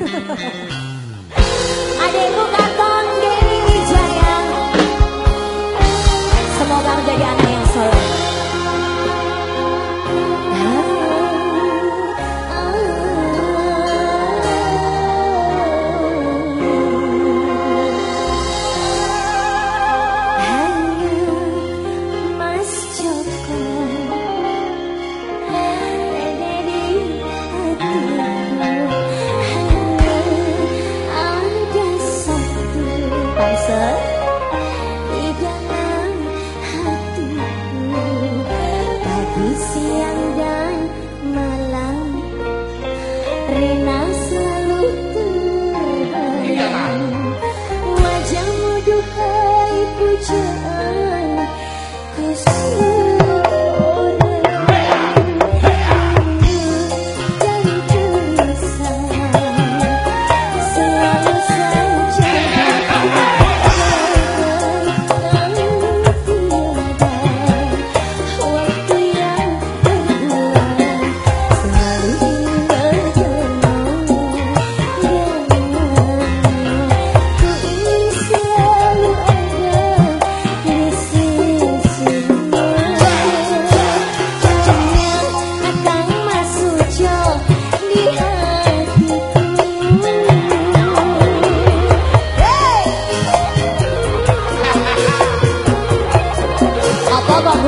哈哈哈哈哈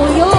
orgullo